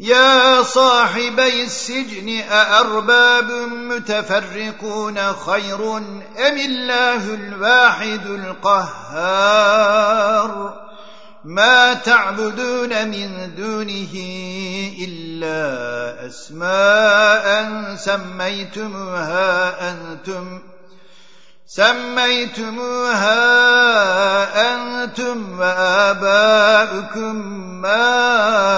يا صاحبي السجن أأرباب متفرقون خير أم الله الواحد القهار؟ ما تعبدون من دونه إلا أسماء سميتمها أنتم سميتموها أنتم وآباؤكم ما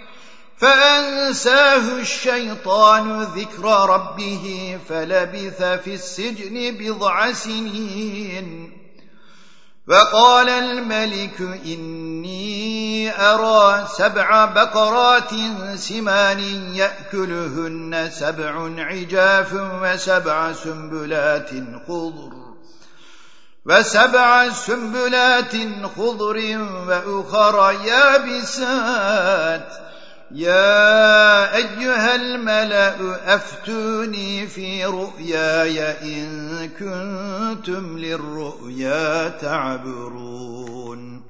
فأنساه الشيطان ذكر ربه فلبث في السجن بضع سنين. فقال الملك إني أرى سبع بقرات سمان يأكلهن سبع عجاف وسبع سنبلات خضر. وسبع سنبلات خضر وأخر يابسات. يا أيها الملأ أفتوني في رؤياي إن كنتم للرؤيا تعبرون.